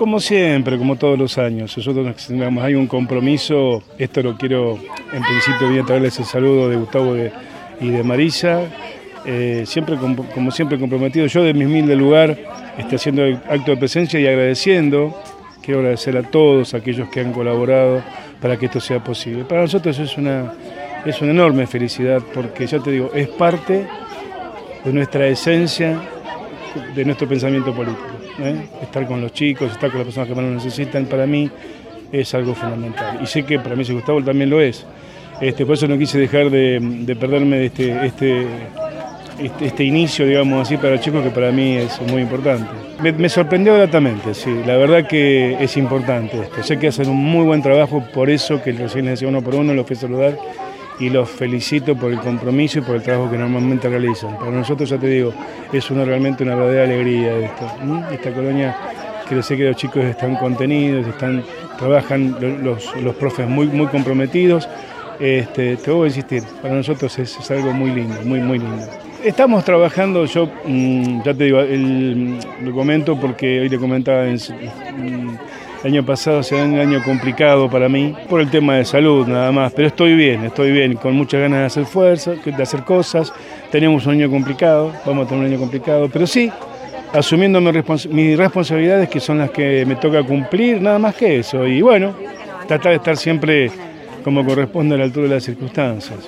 Como siempre, como todos los años, nosotros digamos, hay un compromiso, esto lo quiero, en principio voy a traerles el saludo de Gustavo y de Marisa, eh, siempre como, siempre comprometido, yo de mi humilde lugar, estoy haciendo el acto de presencia y agradeciendo, quiero agradecer a todos aquellos que han colaborado para que esto sea posible. Para nosotros es una, es una enorme felicidad porque ya te digo, es parte de nuestra esencia, de nuestro pensamiento político. ¿eh? Estar con los chicos, estar con las personas que más lo necesitan, para mí es algo fundamental. Y sé que para mí, si Gustavo también lo es. Este, por eso no quise dejar de, perderme de este, este, este, este, inicio, digamos así, para los chicos, que para mí es muy importante. Me, sorprendió gratamente, sí, la verdad que es importante esto. Sé que hacen un muy buen trabajo, por eso que recién les decía uno por uno, los fui a saludar y los felicito por el compromiso y por el trabajo que normalmente realizan. Para nosotros, ya te digo, es una, realmente una verdadera alegría esto. Esta colonia, que sé que los chicos están contenidos, están, trabajan los, los profes muy, muy comprometidos. Este, te voy a insistir, para nosotros es, algo muy lindo, muy, muy lindo. Estamos trabajando, yo mm, ya te digo, lo comento porque hoy te comentaba en, mm, año pasado ha un año complicado para mí por el tema de salud nada más, pero estoy bien, estoy bien, con muchas ganas de hacer fuerza, de hacer cosas. Tenemos un año complicado, vamos a tener un año complicado, pero sí, asumiendo mis responsabilidades que son las que me toca cumplir, nada más que eso. Y bueno, tratar de estar siempre como corresponde a la altura de las circunstancias.